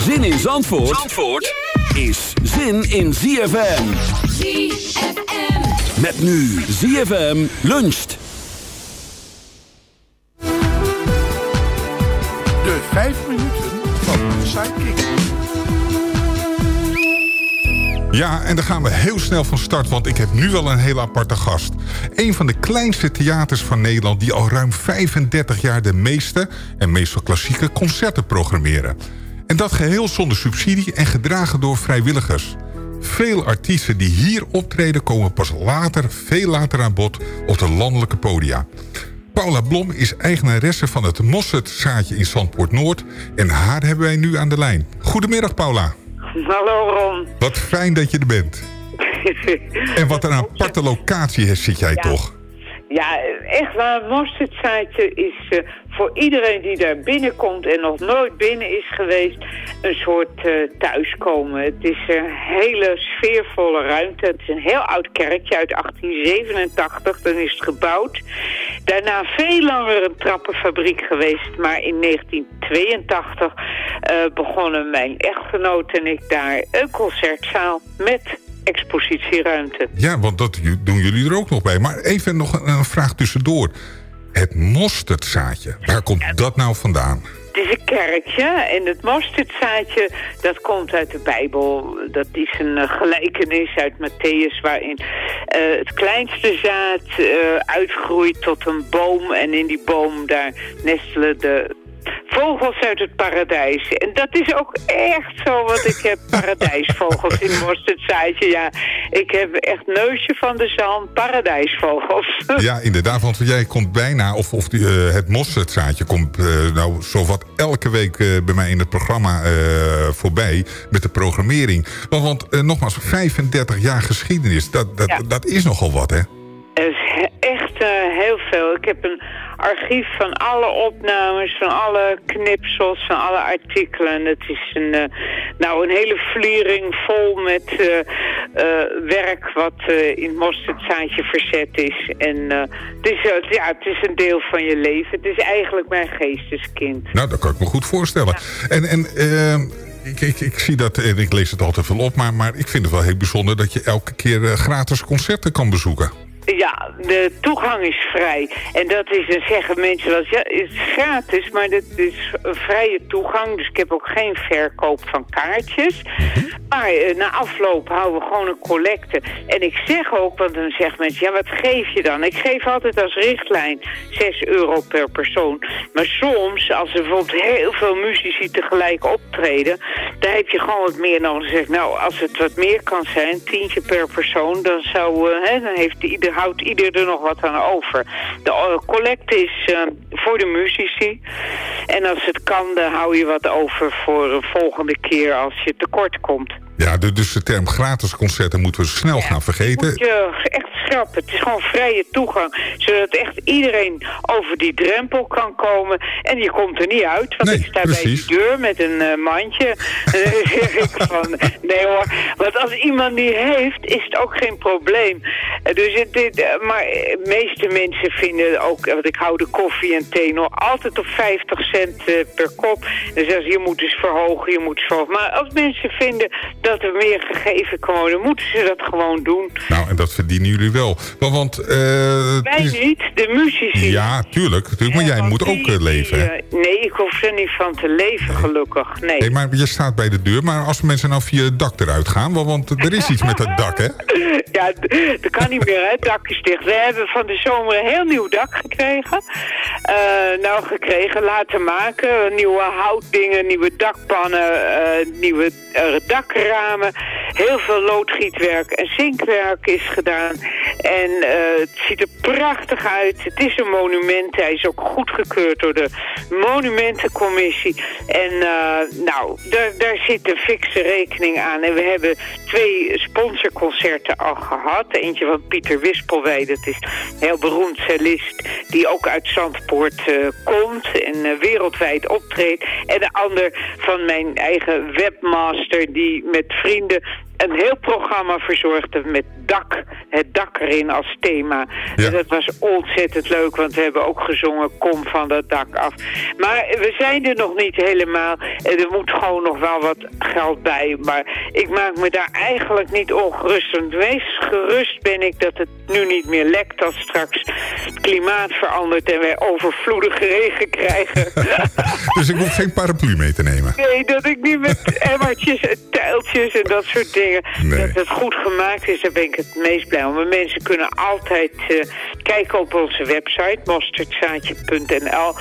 Zin in Zandvoort, Zandvoort is zin in ZFM. ZFM. Met nu ZFM luncht. De vijf minuten van Sidekick. Ja, en dan gaan we heel snel van start, want ik heb nu wel een heel aparte gast. Een van de kleinste theaters van Nederland... die al ruim 35 jaar de meeste en meestal klassieke concerten programmeren. En dat geheel zonder subsidie en gedragen door vrijwilligers. Veel artiesten die hier optreden komen pas later, veel later aan bod op de landelijke podia. Paula Blom is eigenaresse van het Mossetzaadje in Zandpoort Noord... en haar hebben wij nu aan de lijn. Goedemiddag Paula. Hallo Ron. Wat fijn dat je er bent. En wat een aparte locatie zit jij toch? Ja, echt waar. Mosterdzaadje is eh, voor iedereen die daar binnenkomt en nog nooit binnen is geweest, een soort eh, thuiskomen. Het is een hele sfeervolle ruimte. Het is een heel oud kerkje uit 1887, dan is het gebouwd. Daarna veel langer een trappenfabriek geweest, maar in 1982 eh, begonnen mijn echtgenoot en ik daar een concertzaal met expositieruimte. Ja, want dat doen jullie er ook nog bij. Maar even nog een, een vraag tussendoor. Het mosterdzaadje, waar komt dat nou vandaan? Het is een kerkje en het mosterdzaadje, dat komt uit de Bijbel. Dat is een eh, gelijkenis uit Matthäus waarin eh, het kleinste zaad eh, uitgroeit tot een boom. En in die boom daar nestelen de vogels uit het paradijs. En dat is ook echt zo, want ik heb paradijsvogels in mosterdzaadje. Ja, ik heb echt neusje van de zalm, paradijsvogels. Ja, inderdaad, want jij komt bijna, of, of die, eh, het mosterdzaadje komt eh, nou zowat elke week eh, bij mij in het programma voorbij met de programmering. Want, want nogmaals, 35 jaar geschiedenis, dat, dat, Ja. dat is nogal wat, hè? Is echt heel veel. Ik heb een archief van alle opnames, van alle knipsels, van alle artikelen. Het is een, eh, nou, een hele vliering vol met eh, eh, werk wat in het mosterdzaadje verzet is. En het, is, ja, het is een deel van je leven. Het is eigenlijk mijn geesteskind. Nou, dat kan ik me goed voorstellen. En, en ik, ik, ik zie dat, en ik lees het altijd wel op, maar, maar ik vind het wel heel bijzonder dat je elke keer gratis concerten kan bezoeken. Ja, de toegang is vrij. En dat is, dan zeggen mensen wel, ja, het is gratis, maar dit is een vrije toegang. Dus ik heb ook geen verkoop van kaartjes. Maar eh, na afloop houden we gewoon een collecte. En ik zeg ook, want dan zeggen mensen, ja, wat geef je dan? Ik geef altijd als richtlijn 6 euro per persoon. Maar soms, als er bijvoorbeeld heel veel muzici tegelijk optreden, dan heb je gewoon wat meer nodig. Dan zeg nou, als het wat meer kan zijn, tientje per persoon, dan zou, eh, hè, dan heeft ieder, houdt ieder er nog wat aan over. De eh, collecte is eh, voor de muzici. En als het kan, dan hou je wat over voor een volgende keer als je tekort komt. Ja, dus de term gratis concerten moeten we snel gaan vergeten. Moet je echt schrappen. Het is gewoon vrije toegang. Zodat echt iedereen over die drempel kan komen. En je komt er niet uit. Want Nee, ik sta precies. bij de deur met een eh, mandje. En dan zeg ik van... Nee hoor. Want als iemand die heeft, is het ook geen probleem. Eh, Dus het, dit, eh, maar de meeste mensen vinden ook... Want ik hou de koffie en thee nog altijd op 50 cent per kop. En zeggen ze, je moet eens verhogen, je moet eens verhogen. Maar als mensen vinden dat er meer gegeven kan worden... moeten ze dat gewoon doen. Nou, en dat verdienen jullie wel. Want, want eh, Wij is- niet, de muzici. Ja, tuurlijk. tuurlijk maar jij moet ook eh, leven, die, eh, nee, ik hoef er niet van te leven, gelukkig. Nee. Nee, maar je staat bij de deur. Maar als mensen nou via het dak eruit gaan... Want, want er is iets met het dak, hè? Ja, dat kan niet meer, hè. Het dak is dicht. We hebben van de zomer een heel nieuw dak gekregen. Nou, gekregen, laten maken. Nieuwe houtdingen, nieuwe dakpannen, nieuwe eh, Heel veel loodgietwerk en zinkwerk is gedaan. En eh, het ziet er prachtig uit. Het is een monument. Hij is ook goedgekeurd door de monumentencommissie. En eh, nou, daar, daar zit een fikse rekening aan. En we hebben twee sponsorconcerten al gehad. Eentje van Pieter Wispelwij, dat is een heel beroemd cellist... die ook uit Zandpoort eh, komt en wereldwijd optreedt. En de ander van mijn eigen webmaster... die met vrienden een heel programma verzorgde met dak, het dak erin als thema. Ja. En dat was ontzettend leuk, want we hebben ook gezongen Kom van dat dak af. Maar we zijn er nog niet helemaal. En er moet gewoon nog wel wat geld bij. Maar ik maak me daar eigenlijk niet ongerust. Want meest gerust ben ik dat het nu niet meer lekt als straks het klimaat verandert en wij overvloedige regen krijgen. Dus ik hoef geen paraplu mee te nemen. Nee, dat ik niet met emmertjes en tuiltjes en dat soort dingen. Nee. Dat het goed gemaakt is, daar ben ik het meest blij om. Maar mensen kunnen altijd eh, kijken op onze website, mosterdzaadje.nl.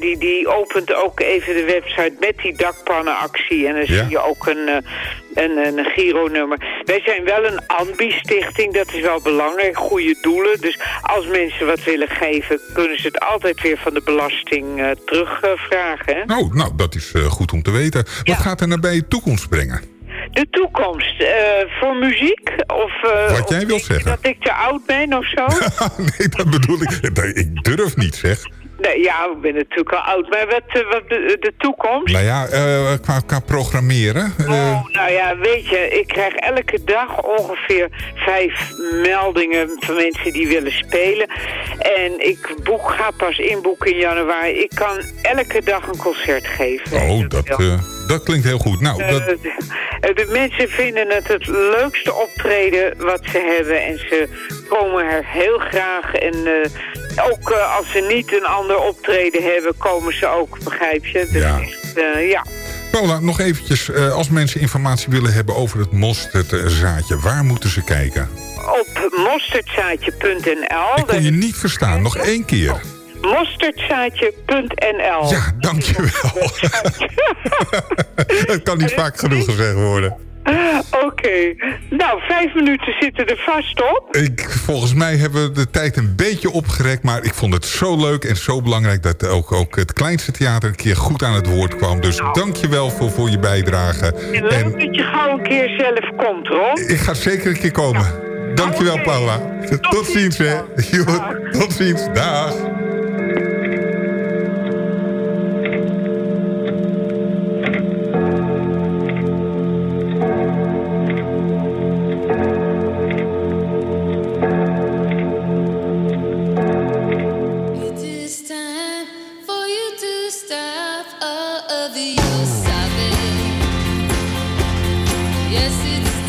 Die, die opent ook even de website met die dakpannenactie. En dan Ja. zie je ook een, eh, een, een Giro-nummer. Wij zijn wel een ambi-stichting, dat is wel belangrijk. Goede doelen. Dus als mensen wat willen geven, kunnen ze het altijd weer van de belasting eh, terugvragen. hè? Nou, nou dat is goed om te weten. Wat Ja. gaat er nou bij je toekomst brengen? De toekomst eh, voor muziek? Of, eh, Wat jij wil denk je zeggen. Dat ik te oud ben of zo? nee, dat bedoel ik. Ik durf niet, zeg. Nee, ja, ik ben natuurlijk al oud. Maar wat, eh, wat de, de toekomst? Nou ja, qua, qua programmeren. Oh, nou ja, weet je, ik krijg elke dag ongeveer vijf meldingen van mensen die willen spelen. En ik boek, ga pas inboeken in januari. Ik kan elke dag een concert geven. oh, dat, eh, dat klinkt heel goed. Nou, Eh, dat, de, de mensen vinden het het leukste optreden wat ze hebben. En ze komen er heel graag. En eh, ook eh, als ze niet een ander optreden hebben, komen ze ook, begrijp je? Dus Ja. echt, eh, ja. Paula, nog eventjes. eh, als mensen informatie willen hebben over het mosterdzaadje, waar moeten ze kijken? Op mosterdzaadje.nl. Ik kon je niet verstaan. Nog één keer. Mosterdzaadje.nl. Ja, dankjewel. Het kan niet vaak genoeg gezegd worden. Oké. Nou, vijf minuten zitten er vast op. Ik, volgens mij hebben we de tijd een beetje opgerekt... maar ik vond het zo leuk en zo belangrijk... dat ook, ook het kleinste theater een keer goed aan het woord kwam. Dus dankjewel voor, voor je bijdrage. En leuk En dat je gauw een keer zelf komt, Ron. ik ga zeker een keer komen. Dankjewel, Oké. Paula. Tot ziens, hè. Tot ziens. Dag.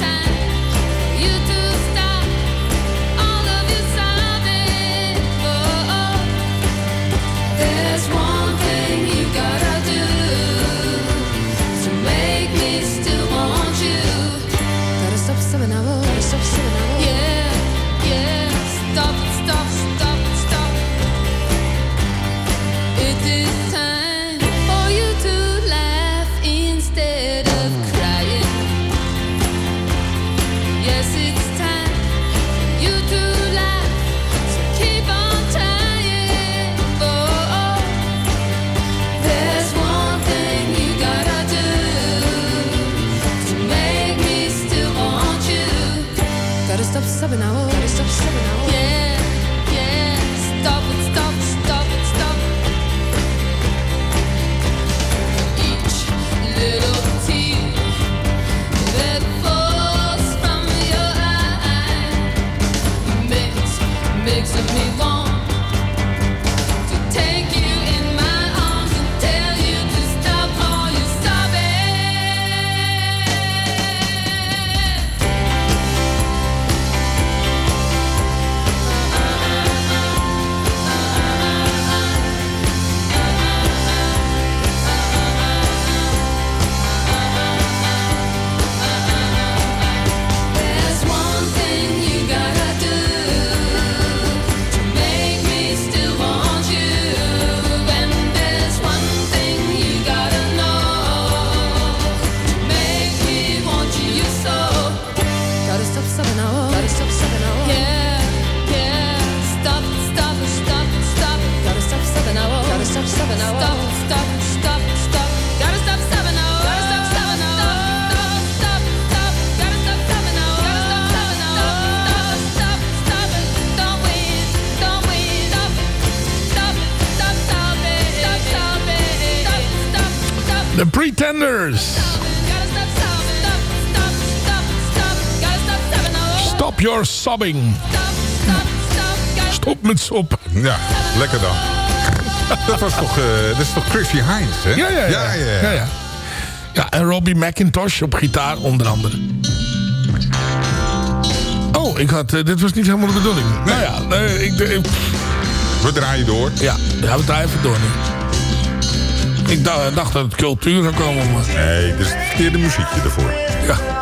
Time The Pretenders. Gotta stop sobbing. Stop, stop, stop, stop. Gotta stop sobbing now. Stop your sobbing. Stop, stop, stop. Gotta Stop met soppen. Ja, lekker dan. Dat was toch, eh, dat is toch Chrissy Hines, hè? Ja, ja, ja. ja, ja. ja, en Robbie McIntosh op gitaar onder andere. Oh, ik had, eh, dit was niet helemaal de bedoeling. Nou ja, nee, ik, ik, We draaien door. ja, ja, we draaien even door nu. Ik dacht, dacht dat het cultuur zou komen, maar Nee, dit is het verkeerde muziekje ervoor. ja.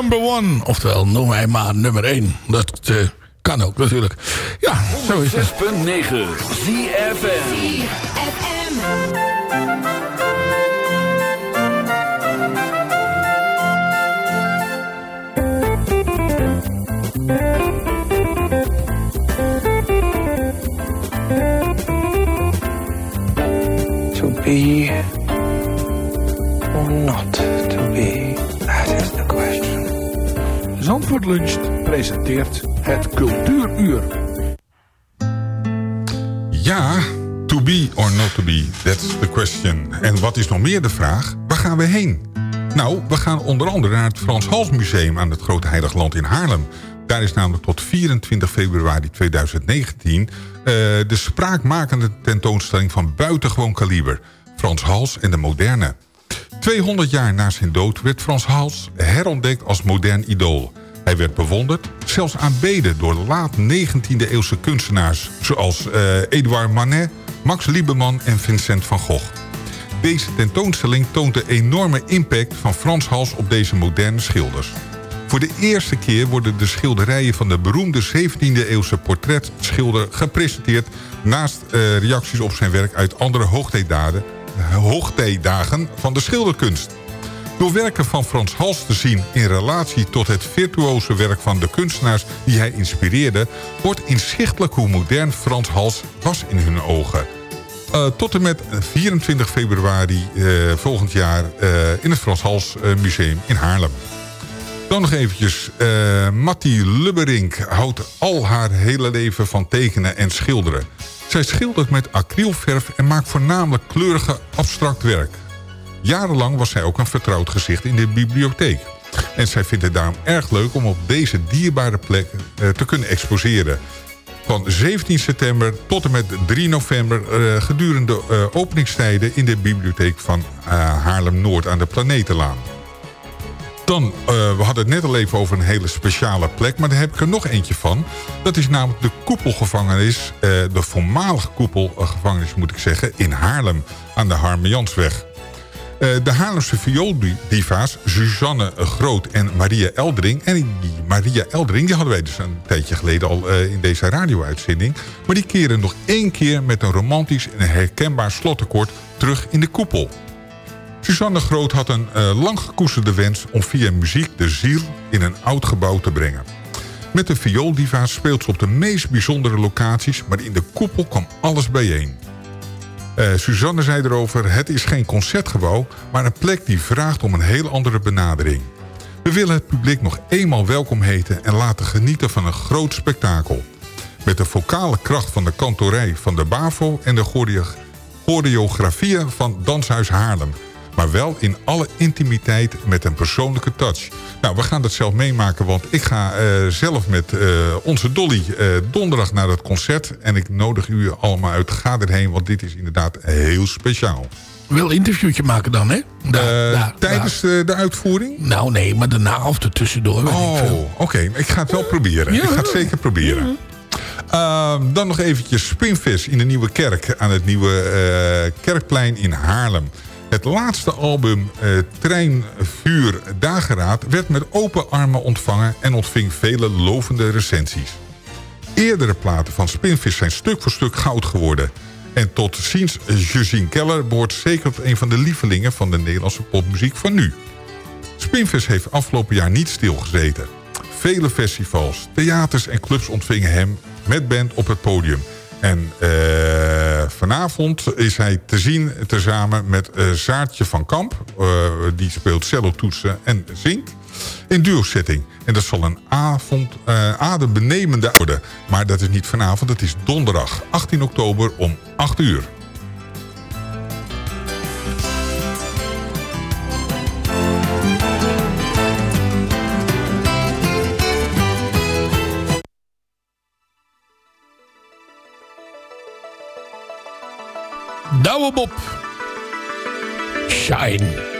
Number one. Oftewel, noem mij maar nummer één. Dat eh, kan ook natuurlijk. Ja, zo is het. 6.9 ZFM. To be Luncht presenteert het Cultuuruur. Ja, to be or not to be, that's the question. En wat is nog meer de vraag? Waar gaan we heen? Nou, we gaan onder andere naar het Frans Hals Museum aan het Grote Heiligland in Haarlem. Daar is namelijk tot 24 februari 2019 eh, de spraakmakende tentoonstelling van buitengewoon kaliber. Frans Hals en de moderne. 200 jaar na zijn dood werd Frans Hals herontdekt als modern idool. Hij werd bewonderd, zelfs aanbeden door laat 19e eeuwse kunstenaars... zoals eh, Edouard Manet, Max Lieberman en Vincent van Gogh. Deze tentoonstelling toont de enorme impact van Frans Hals op deze moderne schilders. Voor de eerste keer worden de schilderijen van de beroemde 17e eeuwse portretschilder gepresenteerd... naast eh, reacties op zijn werk uit andere hoogtijdagen, hoogtijdagen van de schilderkunst. Door werken van Frans Hals te zien in relatie tot het virtuoze werk van de kunstenaars die hij inspireerde... wordt inzichtelijk hoe modern Frans Hals was in hun ogen. Eh, tot en met 24 februari eh, volgend jaar eh, in het Frans Hals Museum in Haarlem. Dan nog eventjes. Mattie Lubberink houdt al haar hele leven van tekenen en schilderen. Zij schildert met acrylverf en maakt voornamelijk kleurige abstract werk. Jarenlang was zij ook een vertrouwd gezicht in de bibliotheek. En zij vindt het daarom erg leuk om op deze dierbare plek eh, te kunnen exposeren. Van 17 september tot en met 3 november eh, gedurende eh, openingstijden in de bibliotheek van Haarlem-Noord aan de Planetenlaan. Dan, we hadden het net al even over een hele speciale plek, maar daar heb ik er nog eentje van. Dat is namelijk de koepelgevangenis, de voormalige koepelgevangenis moet ik zeggen, in Haarlem aan de Harme-Jansweg. Eh, de Haarlemse viooldiva's Suzanne Groot en Maria Eldering. En die Maria Eldering die hadden wij dus een tijdje geleden al eh, in deze radio-uitzending. Maar die keren nog één keer met een romantisch en herkenbaar slotakkoord terug in de koepel. Suzanne Groot had een eh, lang gekoesterde wens om via muziek de ziel in een oud gebouw te brengen. Met de viooldiva's speelt ze op de meest bijzondere locaties, maar in de koepel kwam alles bijeen. Eh, Suzanne zei erover, het is geen concertgebouw... maar een plek die vraagt om een heel andere benadering. We willen het publiek nog eenmaal welkom heten... en laten genieten van een groot spektakel. Met de vocale kracht van de kantorij van de BAVO... en de choreo- choreografieën van Danshuis Haarlem. Maar wel in alle intimiteit met een persoonlijke touch. Nou, we gaan dat zelf meemaken, want ik ga eh, zelf met eh, onze Dolly eh, donderdag naar het concert. En ik nodig u allemaal uit. Ga erheen, want dit is inderdaad heel speciaal. Wil een interviewtje maken dan, hè? Daar, daar, tijdens daar. de uitvoering? Nou, nee, maar daarna of er tussendoor. Oh, oké. Ik ga het wel proberen. Ja. Ik ga het zeker proberen. Ehm, dan nog eventjes Spinvis in de Nieuwe Kerk... aan het Nieuwe Kerkplein in Haarlem. Het laatste album eh, Trein, Vuur, Dageraad... werd met open armen ontvangen... en ontving vele lovende recensies. Eerdere platen van Spinvis zijn stuk voor stuk goud geworden. En tot ziens Josine Keller behoort zeker tot een van de lievelingen... van de Nederlandse popmuziek van nu. Spinvis heeft afgelopen jaar niet stilgezeten. Vele festivals, theaters en clubs ontvingen hem met band op het podium. En eh, vanavond is hij te zien tezamen met eh Zaartje van Kamp. Eh, die speelt cello, toetsen en zingt. In duo-setting. En dat zal een avond adembenemende worden. Maar dat is niet vanavond, dat is donderdag 18 oktober om 8 uur. Douwe Bob. Shine.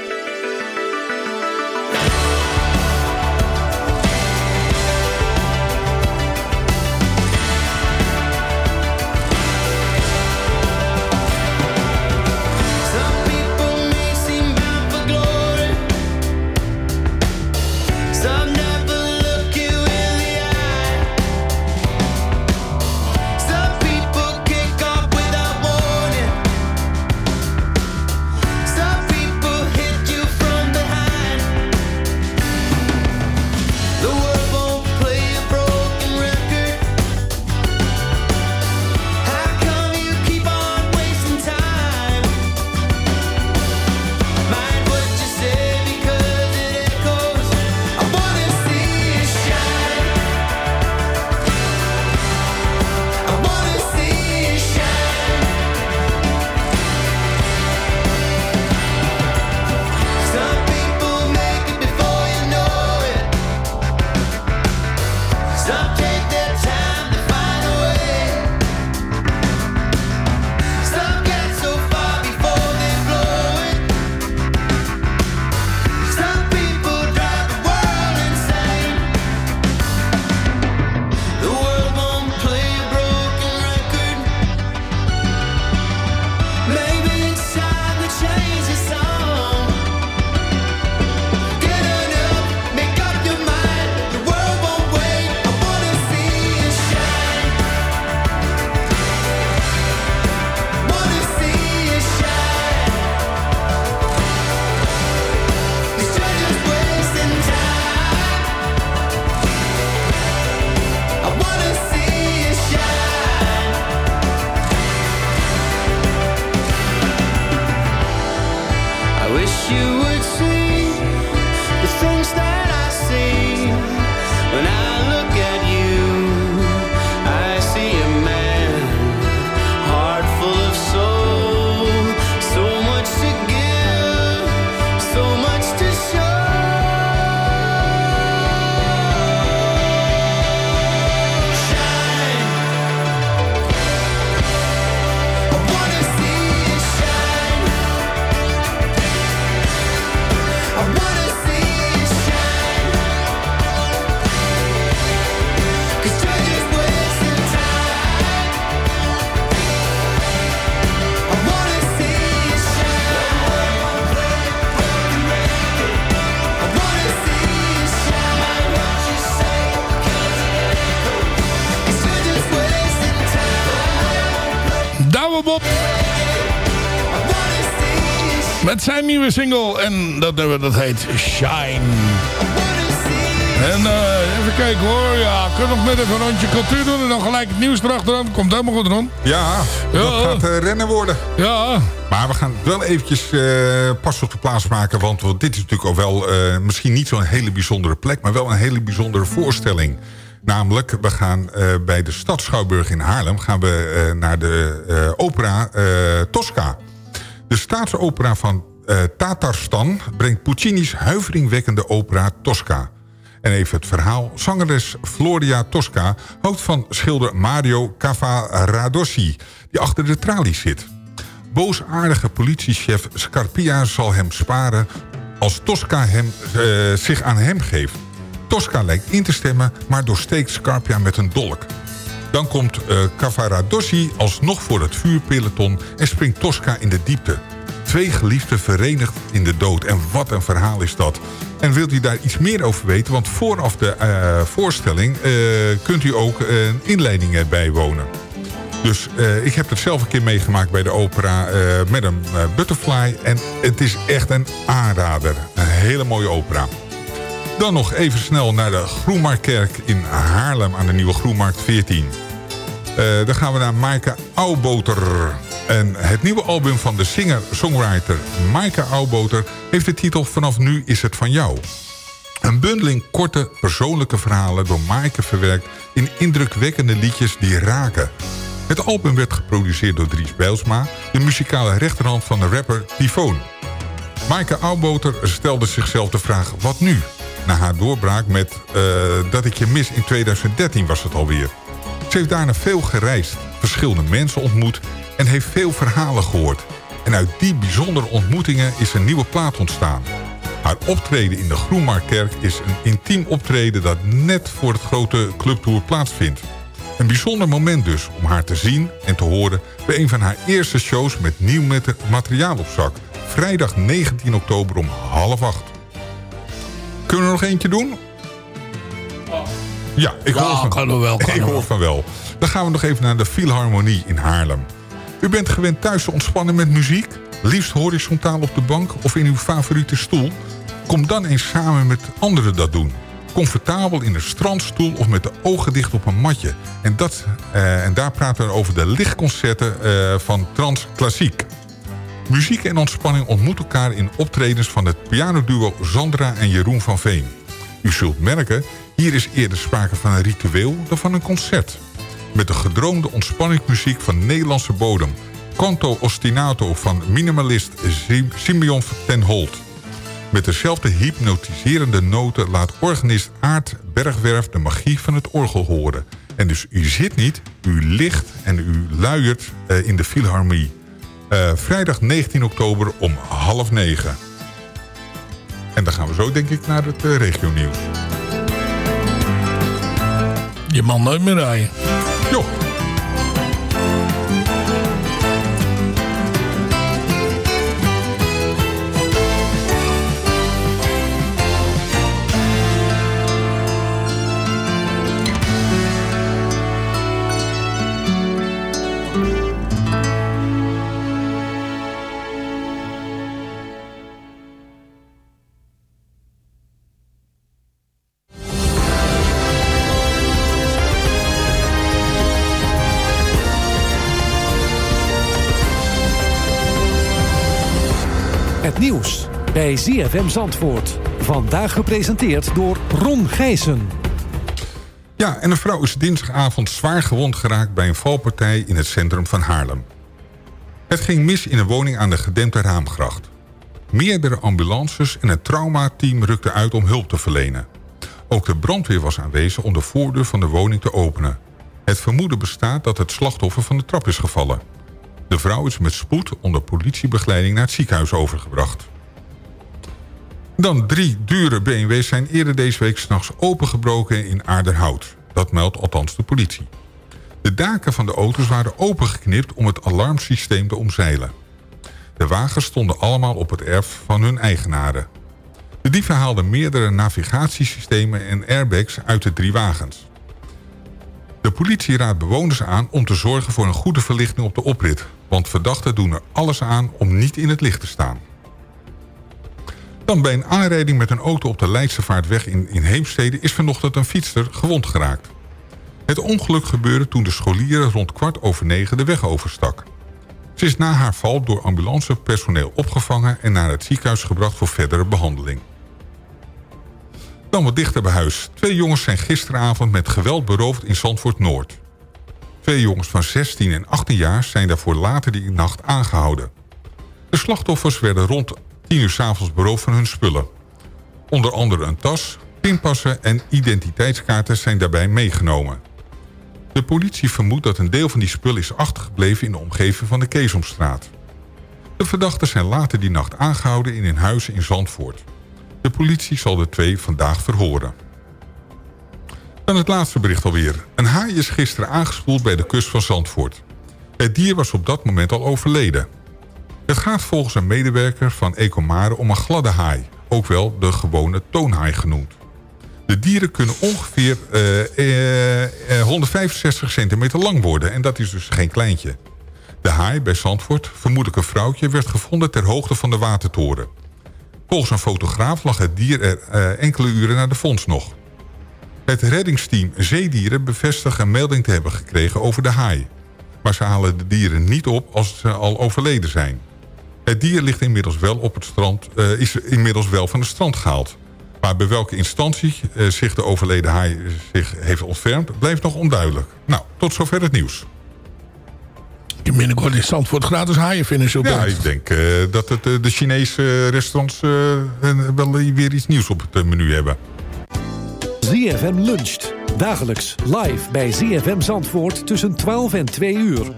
Nieuwe single. En dat nummer dat heet Shine. En eh, even kijken hoor. Ja, kunnen nog net even een rondje cultuur doen. En dan gelijk het nieuws erachteraan. Komt helemaal goed rond. Ja, dat Ja. gaat eh, rennen worden. Ja. Maar we gaan het wel eventjes eh, pas op de plaats maken. Want, want dit is natuurlijk ook wel misschien niet zo'n hele bijzondere plek... maar wel een hele bijzondere voorstelling. Namelijk, we gaan bij de Stad Schouwburg in Haarlem... gaan we naar de opera Tosca. De staatsopera van eh, Tatarstan brengt Puccini's huiveringwekkende opera Tosca. En even het verhaal. Zangeres Floria Tosca houdt van schilder Mario Cavaradossi... die achter de tralies zit. Boosaardige politiechef Scarpia zal hem sparen... als Tosca hem, eh, zich aan hem geeft. Tosca lijkt in te stemmen, maar doorsteekt Scarpia met een dolk. Dan komt eh Cavaradossi alsnog voor het vuurpeloton... en springt Tosca in de diepte. Twee geliefden verenigd in de dood. En wat een verhaal is dat. En wilt u daar iets meer over weten? Want vooraf de eh, voorstelling eh, kunt u ook een inleiding eh, bijwonen. Dus eh, ik heb het zelf een keer meegemaakt bij de opera Madame eh, Butterfly. En het is echt een aanrader. Een hele mooie opera. Dan nog even snel naar de Groenmarktkerk in Haarlem aan de Nieuwe Groenmarkt 14. Eh dan gaan we naar Maaike Auwboter. En het nieuwe album van de singer-songwriter Maaike Auwboter... heeft de titel Vanaf nu is het van jou. Een bundeling korte persoonlijke verhalen door Maaike verwerkt... in indrukwekkende liedjes die raken. Het album werd geproduceerd door Dries Bijlsma... de muzikale rechterhand van de rapper Tyfoon. Maaike Auwboter stelde zichzelf de vraag wat nu? Na haar doorbraak met eh, Dat ik je mis in 2013 was het alweer. Ze heeft daarna veel gereisd, verschillende mensen ontmoet... en heeft veel verhalen gehoord. En uit die bijzondere ontmoetingen is een nieuwe plaat ontstaan. Haar optreden in de Groenmarktkerk is een intiem optreden... dat net voor het grote clubtour plaatsvindt. Een bijzonder moment dus om haar te zien en te horen... bij een van haar eerste shows met nieuw met- materiaal op zak. Vrijdag 19 oktober om half acht. Kunnen we er nog eentje doen? Ja, ik Ja, hoor van, kan wel, kan ik hoor van wel. Dan gaan we nog even naar de Philharmonie in Haarlem. U bent gewend thuis te ontspannen met muziek? Liefst horizontaal op de bank of in uw favoriete stoel? Kom dan eens samen met anderen dat doen. Comfortabel in een strandstoel of met de ogen dicht op een matje. En, dat, eh, en daar praten we over de lichtconcerten eh, van Trans Klassiek. Muziek en ontspanning ontmoeten elkaar in optredens van het pianoduo Sandra en Jeroen van Veen. U zult merken, hier is eerder sprake van een ritueel dan van een concert. Met de gedroomde ontspanningsmuziek van Nederlandse bodem. Canto Ostinato van minimalist Sim- Simeon ten Holt. Met dezelfde hypnotiserende noten laat organist Aart Bergwerf de magie van het orgel horen. En dus u zit niet, u ligt en u luiert eh, in de Philharmonie. Eh, vrijdag 19 oktober om half negen. En dan gaan we zo denk ik naar het uh. Je mag nooit meer rijden. 哟 bij ZFM Zandvoort. Vandaag gepresenteerd door Ron Gijssen. Ja, en een vrouw is dinsdagavond zwaar gewond geraakt... bij een valpartij in het centrum van Haarlem. Het ging mis in een woning aan de gedempte Raamgracht. Meerdere ambulances en het traumateam rukten uit om hulp te verlenen. Ook de brandweer was aanwezig om de voordeur van de woning te openen. Het vermoeden bestaat dat het slachtoffer van de trap is gevallen. De vrouw is met spoed onder politiebegeleiding naar het ziekenhuis overgebracht. Dan drie dure BMW's zijn eerder deze week s'nachts opengebroken in Aarderhout. Dat meldt althans de politie. De daken van de auto's waren opengeknipt om het alarmsysteem te omzeilen. De wagens stonden allemaal op het erf van hun eigenaren. De dieven haalden meerdere navigatiesystemen en airbags uit de drie wagens. De politie raadt bewoners aan om te zorgen voor een goede verlichting op de oprit... want verdachten doen er alles aan om niet in het licht te staan. Dan bij een aanrijding met een auto op de Leidsevaartweg in, in Heemstede... is vanochtend een fietser gewond geraakt. Het ongeluk gebeurde toen de scholieren rond kwart over negen de weg overstak. Ze is na haar val door ambulancepersoneel opgevangen... en naar het ziekenhuis gebracht voor verdere behandeling. Dan wat dichter bij huis. Twee jongens zijn gisteravond met geweld beroofd in Zandvoort Noord. Twee jongens van 16 en 18 jaar zijn daarvoor later die nacht aangehouden. De slachtoffers werden rond 10 uur s'avonds beroofd van hun spullen. Onder andere een tas, pinpassen en identiteitskaarten zijn daarbij meegenomen. De politie vermoedt dat een deel van die spullen is achtergebleven in de omgeving van de Keesomstraat. De verdachten zijn later die nacht aangehouden in hun huis in Zandvoort. De politie zal de twee vandaag verhoren. Dan het laatste bericht alweer. Een haai is gisteren aangespoeld bij de kust van Zandvoort. Het dier was op dat moment al overleden. Het gaat volgens een medewerker van Ecomare om een gladde haai. Ook wel de gewone toonhaai genoemd. De dieren kunnen ongeveer eh, eh, eh, 165 centimeter lang worden. En dat is dus geen kleintje. De haai bij Zandvoort, vermoedelijk een vrouwtje... werd gevonden ter hoogte van de watertoren. Volgens een fotograaf lag het dier er eh, enkele uren na de vondst nog. Het reddingsteam Zeedieren bevestigt een melding te hebben gekregen over de haai. Maar ze halen de dieren niet op als ze al overleden zijn. Het dier ligt inmiddels wel op het strand, eh, is inmiddels wel van het strand gehaald. Maar bij welke instantie eh, zich de overleden haai zich heeft ontfermd... blijft nog onduidelijk. Nou, tot zover het nieuws. Je binnenkort in Zandvoort gratis haaien vinden zo Ja, ik denk eh, dat het, eh, de Chinese restaurants eh, wel weer iets nieuws op het eh, menu hebben. ZFM luncht. Dagelijks live bij ZFM Zandvoort tussen 12 en 2 uur.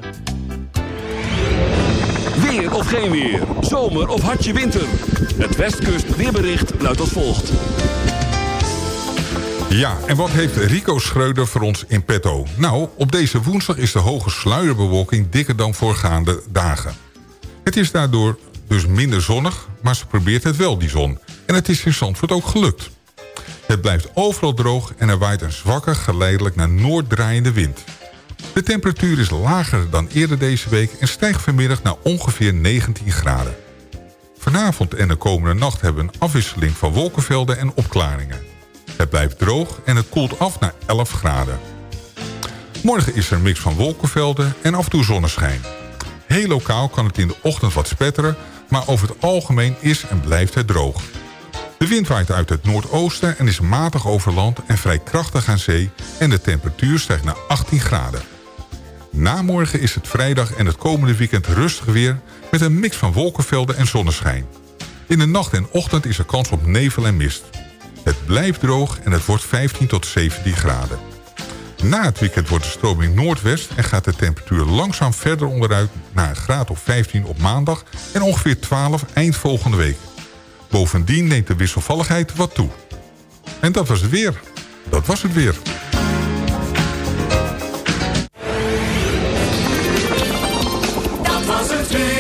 Of geen weer. Zomer of hartje winter. Het Westkust weerbericht luidt als volgt. Ja, en wat heeft Rico Schreuder voor ons in petto? Nou, op deze woensdag is de hoge sluierbewolking dikker dan voorgaande dagen. Het is daardoor dus minder zonnig, maar ze probeert het wel, die zon. En het is in Zandvoort ook gelukt. Het blijft overal droog en er waait een zwakke, geleidelijk naar noord draaiende wind. De temperatuur is lager dan eerder deze week en stijgt vanmiddag naar ongeveer 19 graden. Vanavond en de komende nacht hebben we een afwisseling van wolkenvelden en opklaringen. Het blijft droog en het koelt af naar 11 graden. Morgen is er een mix van wolkenvelden en af en toe zonneschijn. Heel lokaal kan het in de ochtend wat spetteren, maar over het algemeen is en blijft het droog. De wind waait uit het noordoosten en is matig over land en vrij krachtig aan zee... en de temperatuur stijgt naar 18 graden. Na morgen is het vrijdag en het komende weekend rustig weer... met een mix van wolkenvelden en zonneschijn. In de nacht en ochtend is er kans op nevel en mist. Het blijft droog en het wordt 15 tot 17 graden. Na het weekend wordt de stroming noordwest en gaat de temperatuur langzaam verder onderuit naar een graad of 15 op maandag en ongeveer 12 eind volgende week. Bovendien neemt de wisselvalligheid wat toe. En dat was het weer. Dat was het weer. Dat was het weer.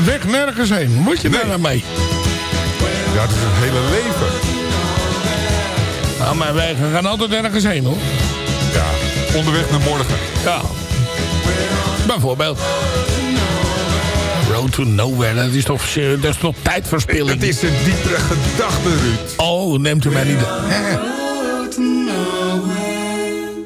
Een weg nergens heen. Moet je daar nou mee? Ja, het is het hele leven. Nou, mijn wegen gaan altijd ergens heen, hoor. Ja, onderweg naar morgen. Ja. Bijvoorbeeld. Road to nowhere, dat is toch, dat is toch tijdverspilling? Het is een diepere gedachte, Ruud. Oh, neemt u mij niet...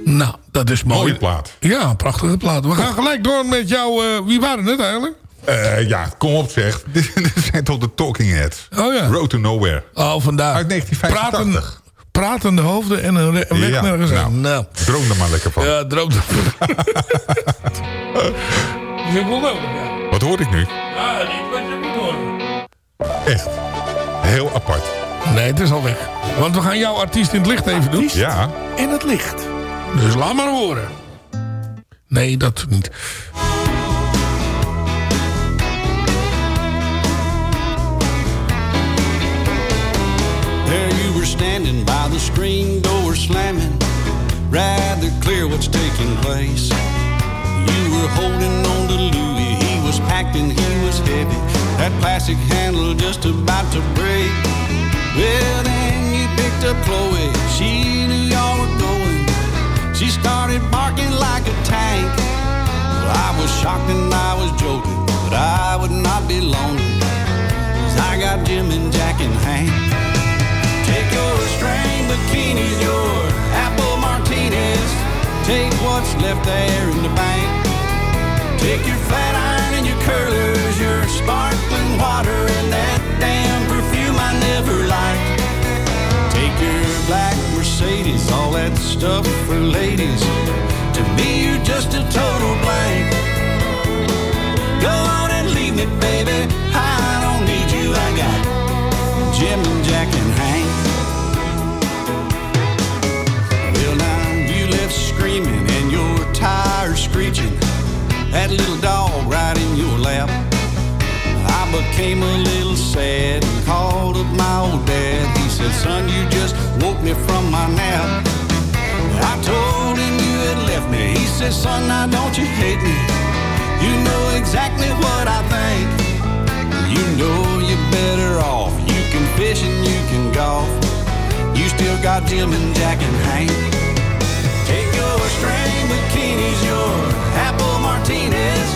Nou, dat is mooi. Mooie plaat. Ja, prachtige plaat. We gaan gelijk door met jou. eh, wie waren het eigenlijk? Eh, ja, kom op zeg. Dit zijn toch de Talking Heads. Oh ja. Road to Nowhere. Oh, vandaar. Uit 1985. Pratende, pratende hoofden en een, weg Ja, nergens nou. Nou. Droom er maar lekker van. Ja, droom er. Wat hoor ik nu? Ja, niet wat je moet horen. Echt. Heel apart. Nee, het is al weg. Want we gaan jouw artiest in het licht even doen. Ja. In het licht. Dus laat maar horen. Nee, dat niet. There you were standing by the screen door slamming, rather clear what's taking place. You were holding on to Louis, he was packed and he was heavy. That plastic handle just about to break. Well, then you picked up Chloe, she knew y'all were going. She started barking like a tank. Well, I was shocked and I was joking, but I would not be lonely. 'cause I got Jim and Jack in hand. Take your string bikinis, your apple martinis. Take what's left there in the bank. Take your flat iron and your curlers, your sparkling water, and that damn perfume I never liked. Take your black Mercedes, all that stuff for ladies. To me, you're just a total blank. Go on and leave me, baby. I don't need That little dog right in your lap. I became a little sad and called up my old dad. He said, Son, you just woke me from my nap. I told him you had left me. He said, Son, now don't you hate me? You know exactly what I think. You know you're better off. You can fish and you can golf. You still got Jim and Jack and Hank. Take your string bikinis, your apple martinis.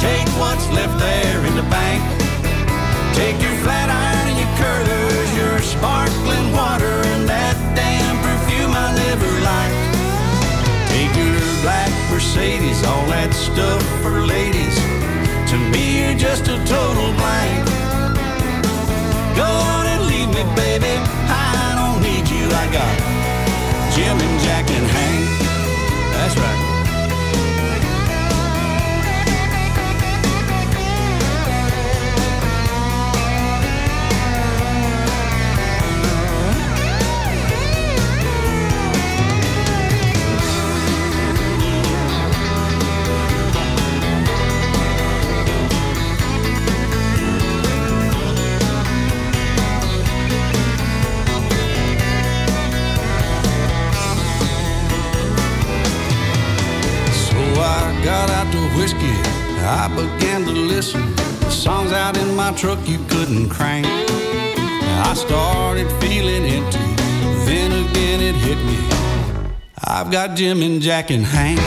Take what's left there in the bank. Take your flat iron and your curlers, your sparkling water, and that damn perfume I never liked. Take your black Mercedes, all that stuff for ladies. To me, you're just a total blank. Go on and leave me, baby. I don't need you. I got Jim and Jack and Hank. That's right. I began to listen. The songs out in my truck you couldn't crank. I started feeling empty, then again it hit me. I've got Jim and Jack and Hank.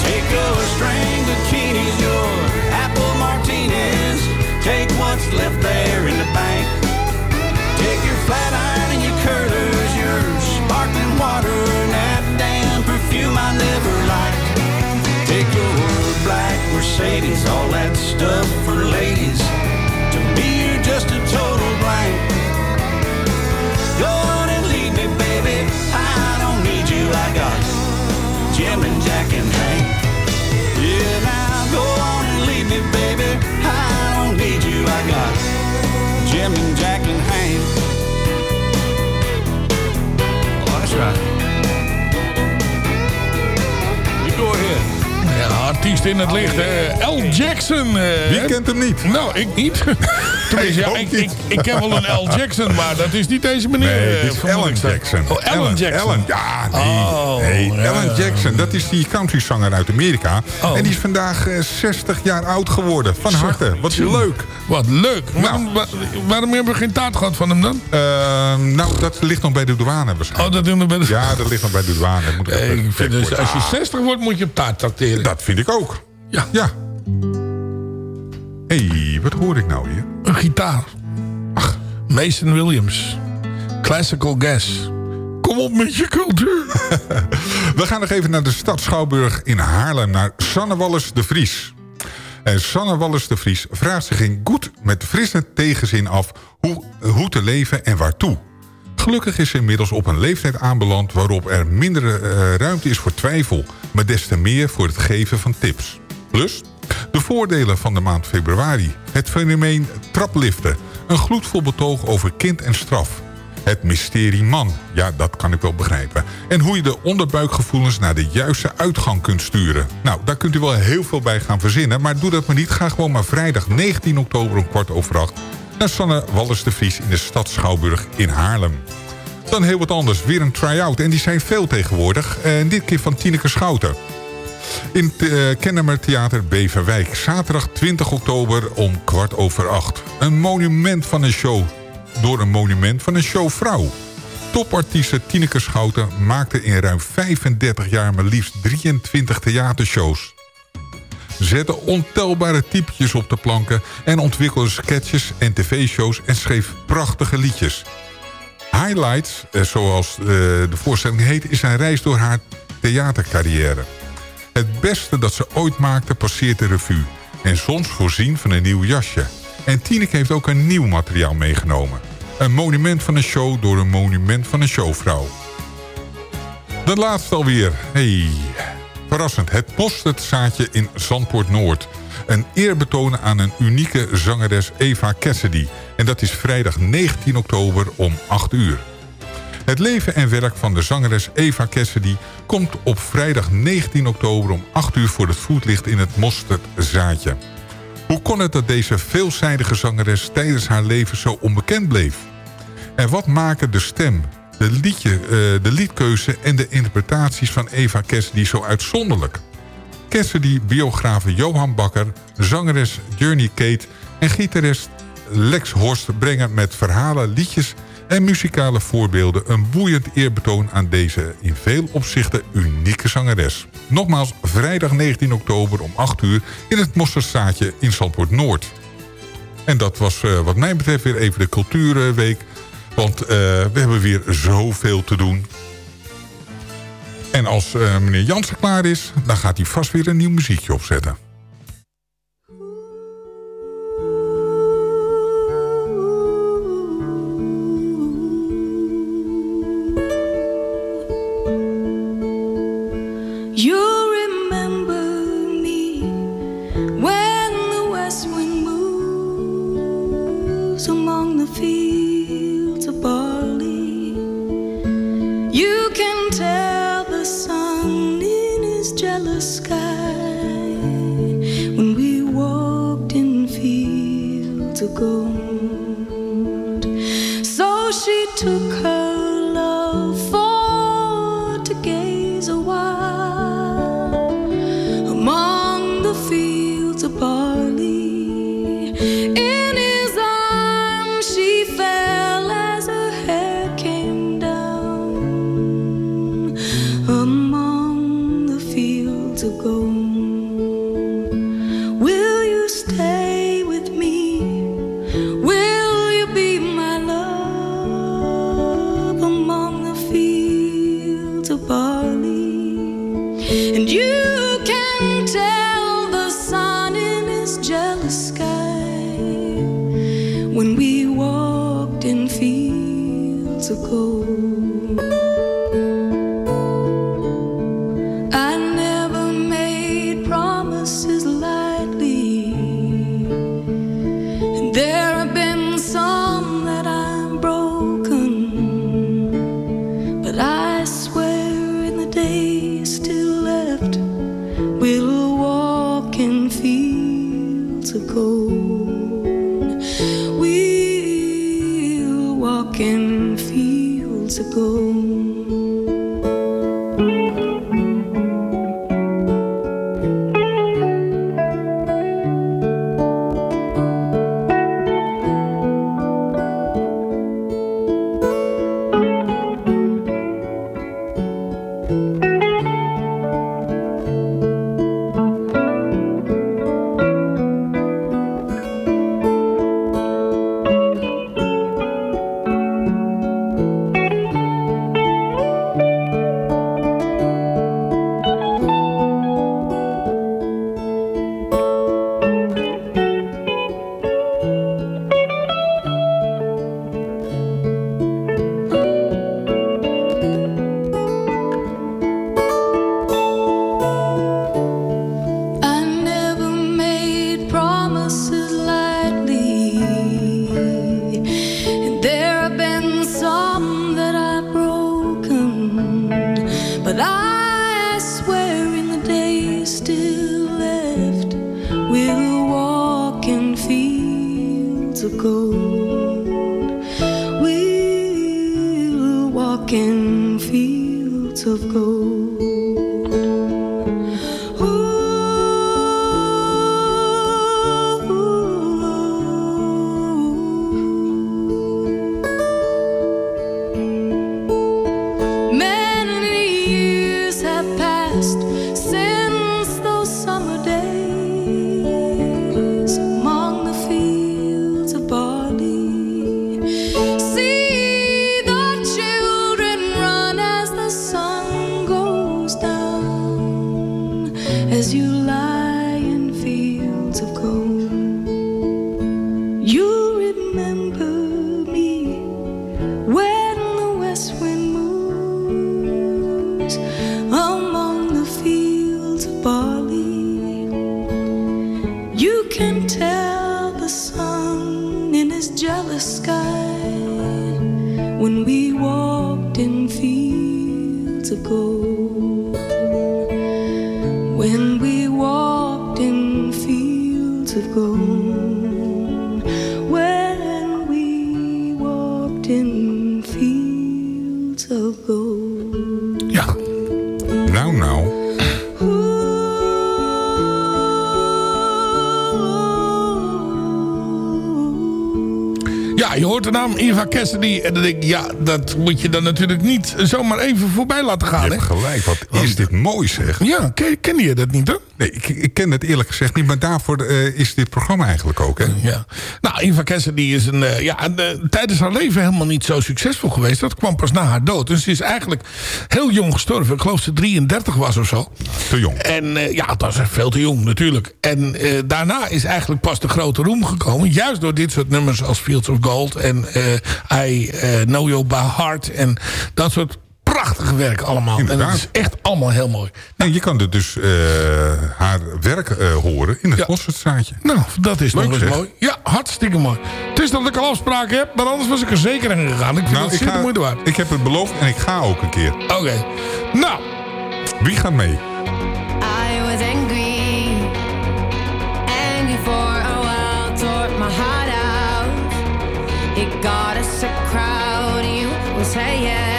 Take a string bikinis, your apple martinis. Take what's left there in the bank. Take your flat iron and your curlers, your sparkling water, and that damn perfume I never Mercedes, all that stuff for ladies. To me, you're just a total blank. Go on and leave me, baby. I don't need you. I got Jim and Jack and Hank. Yeah, now go on and leave me, baby. I don't need you. I got Jim and Jack and Hank. Oh, that's right. Ja, artiest in het licht. hè. L. Jackson. eh, Wie kent hem niet? Nou, ik niet. Tenminste, ja, ik, ik, ik ken wel een L. Jackson, maar dat is niet deze meneer. Nee, eh, dit is vermoed Alan ik. Jackson. Oh, Alan Jackson. Alan, ja, nee. Oh, nee. ja, Alan ja. Jackson, dat is die countryzanger uit Amerika. Oh. En die is vandaag eh, 60 jaar oud geworden. Van harte. Wat leuk. Wat leuk. Waarom, wa- waarom hebben we geen taart gehad van hem dan? Ehm, nou, dat ligt nog bij de douane waarschijnlijk. Oh, dat doen we bij de... Ja, dat ligt nog bij de douane. Moet Eh, even ik vind dus, als je Ah, 60 wordt, moet je op taart tracteren. Dat vind ik ook. Ja. Ja. Hé, wat hoor ik nou hier? Een gitaar. Ach, Mason Williams. Classical Gas. Kom op met je cultuur. We gaan nog even naar de stad Schouwburg in Haarlem... naar Sanne Wallis de Vries. En Sanne Wallis de Vries vraagt zich in goed met frisse tegenzin af... Hoe, hoe te leven en waartoe. Gelukkig is ze inmiddels op een leeftijd aanbeland... waarop er minder eh, ruimte is voor twijfel... maar des te meer voor het geven van tips. Plus de voordelen van de maand februari. Het fenomeen trapliften. Een gloedvol betoog over kind en straf. Het mysterie man, ja, dat kan ik wel begrijpen. En hoe je de onderbuikgevoelens naar de juiste uitgang kunt sturen. Nou, daar kunt u wel heel veel bij gaan verzinnen... maar doe dat maar niet. Ga gewoon maar vrijdag 19 oktober om kwart over acht... naar Sanne Wallis de Vries in de stad Schouwburg in Haarlem. Dan heel wat anders, weer een try-out. En die zijn veel tegenwoordig. En dit keer van Tineke Schouten. In het uh, Kennemer Theater Beverwijk. Zaterdag 20 oktober om kwart over acht. Een monument van een show. Door een monument van een showvrouw. Topartieste Tineke Schouten maakte in ruim 35 jaar maar liefst 23 theatershows. Zette ontelbare typetjes op de planken... en ontwikkelde sketches en tv-shows en schreef prachtige liedjes. Highlights, eh, zoals eh, de voorstelling heet... is een reis door haar theatercarrière. Het beste dat ze ooit maakte passeert de revue. En soms voorzien van een nieuw jasje. En Tineke heeft ook een nieuw materiaal meegenomen. Een monument van een show door een monument van een showvrouw. De laatste alweer. Hey, verrassend. Het mosterdzaadje in Zandpoort Noord. Een eerbetoon aan een unieke zangeres Eva Cassidy. En dat is vrijdag 19 oktober om 8 uur. Het leven en werk van de zangeres Eva Cassidy... komt op vrijdag 19 oktober om 8 uur voor het voetlicht in het mosterdzaadje. Hoe kon het dat deze veelzijdige zangeres tijdens haar leven zo onbekend bleef? En wat maken de stem, de, liedje, eh, de liedkeuze en de interpretaties van Eva Cassidy zo uitzonderlijk? Cassidy, biografe Johan Bakker, zangeres Journey Kate en gitarist Lex Horst brengen met verhalen, liedjes en muzikale voorbeelden een boeiend eerbetoon aan deze in veel opzichten unieke zangeres. Nogmaals, vrijdag 19 oktober om 8 uur in het Mosterdzaadje in Zandpoort Noord. En dat was eh, wat mij betreft weer even de cultuurweek. Want eh, we hebben weer zoveel te doen. En als eh, meneer Jansen klaar is, dan gaat hij vast weer een nieuw muziekje opzetten. And you fields of gold. We'll walk in fields of gold. Cassidy. En dan denk ik, ja, dat moet je dan natuurlijk niet zomaar even voorbij laten gaan. Je hè? hebt gelijk, wat is dit mooi zeg. Ja, ken, ken je dat niet, hè? Nee, ik, ik ken het eerlijk gezegd niet, maar daarvoor eh, is dit programma eigenlijk ook, hè? Ja. Nou, Eva Cassidy is een, eh, ja, eh, tijdens haar leven helemaal niet zo succesvol geweest. Dat kwam pas na haar dood. Dus ze is eigenlijk heel jong gestorven. Ik geloof ze 33 was of zo. Te jong. En ja, dat is veel te jong natuurlijk. En daarna is eigenlijk pas de grote roem gekomen. Juist door dit soort nummers als Fields of Gold. En I Know You By Heart. En dat soort prachtige werk allemaal. En Inderdaad. het is echt allemaal heel mooi. En je kan er dus eh, haar werk eh, horen in het Mosterdstraatje. Nou, dat is Leuk nog eens mooi. Ja, hartstikke mooi. Het is dat ik al afspraken heb, maar anders was ik er zeker in gegaan. Ik vind Nou, het zeer de moeite waard. ik heb het beloofd en ik ga ook een keer. Oké. Nou. Wie gaat mee? I was angry, angry for a while, tore my heart out. It got us a crowd, you saying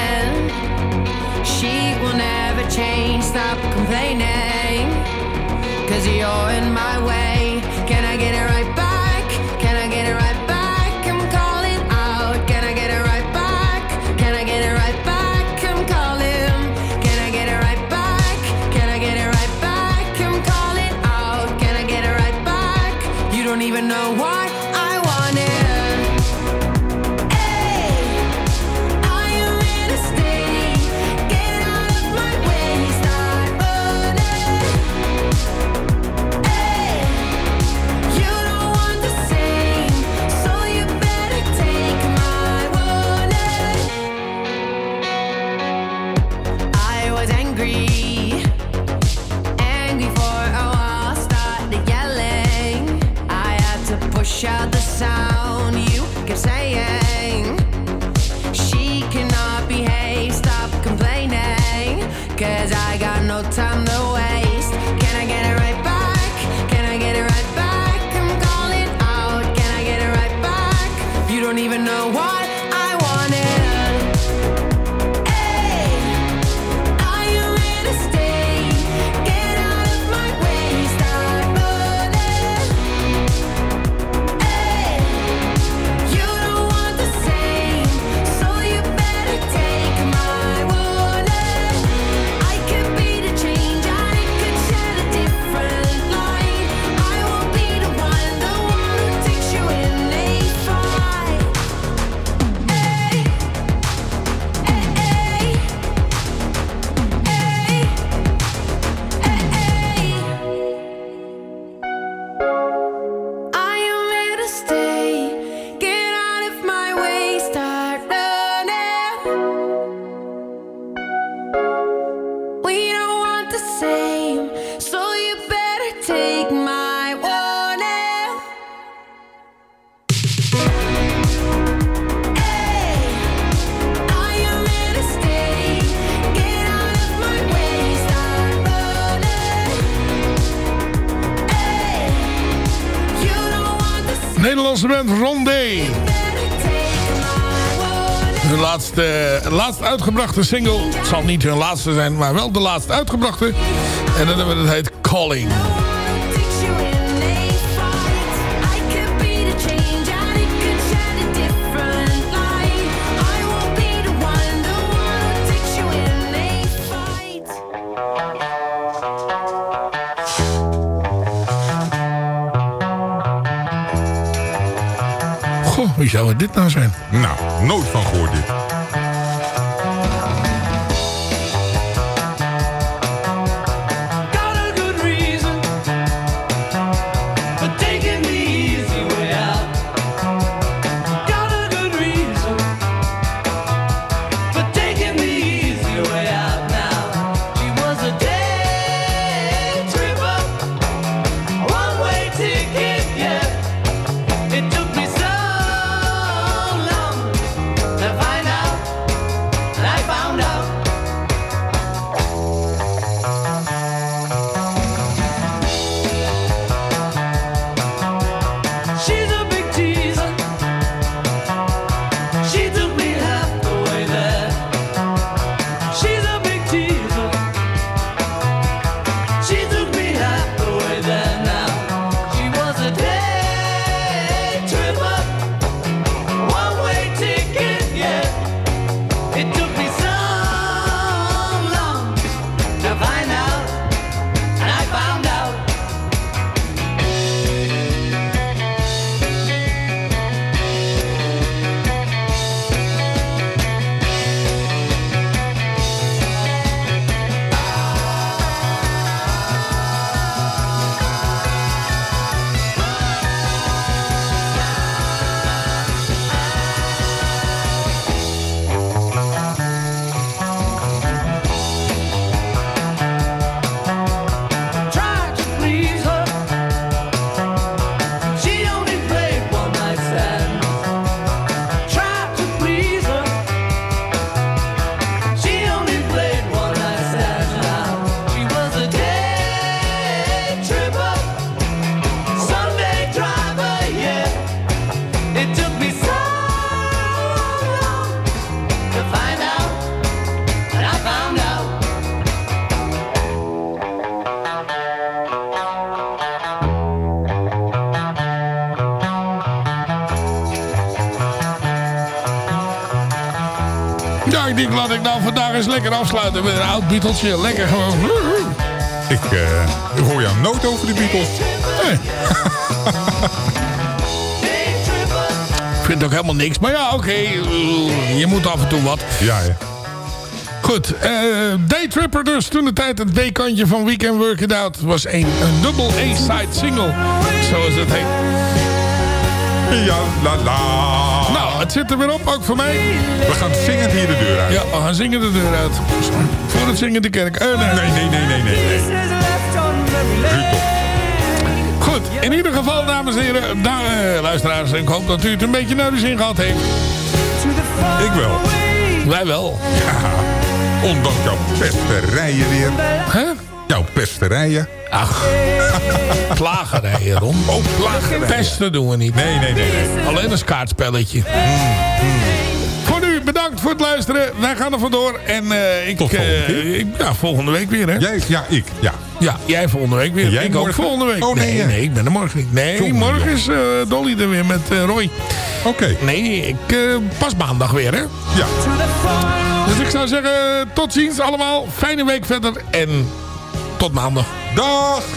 change. Stop complaining, cause you're in my way. Can I get it laatst uitgebrachte single. Het zal niet hun laatste zijn, maar wel de laatst uitgebrachte. En dat dat heet Calling. Goh, wie zou het dit nou zijn? Nou, nooit van gehoord. Eens lekker afsluiten met een oud Beatlesje. Lekker gewoon. Ik, ik hoor jou nooit over de Beatles. Ik vind ook helemaal niks. Maar ja, oké. eh, je moet af en toe wat. Ja, ja. Goed. eh Daytripper dus. Toen de tijd het B-kantje van Weekend Work It Out. was een, een dubbel A-side single. Zoals het heet. Ja, la la. Nou, het zit er weer op. Ook voor mij. We gaan zingend hier de deur uit. Ja, we gaan zingen de deur uit. Voor het zingen de kerk. Eh, nee. Nee, nee, nee, nee, nee. nee. Goed, in ieder geval, dames en heren, da eh, luisteraars, ik hoop dat u het een beetje naar uw zin gehad heeft. Ik wel. Wij wel. Ja, ondanks jouw pesterijen weer. Hè? Jouw pesterijen. Ach, plagerijen, Ron. Oh, plagerijen. Pesten doen we niet. Nee, nee, nee. nee. Alleen een kaartspelletje. Voor nu, het luisteren. Wij gaan er vandoor. En eh, ik, Tot volgende eh, ik- ja, volgende week weer, hè? Jij, ja, ik. Ja. Ja, jij volgende week weer. En jij ik ook volgende week. Oh, nee, nee, ja. nee, ik ben er morgen niet. Nee, Jongen, morgen is eh, Dolly er weer met Roy. Oké. Nee, ik eh, pas maandag weer, hè? Ja. Dus ik zou zeggen, tot ziens allemaal. Fijne week verder en tot maandag. Dag!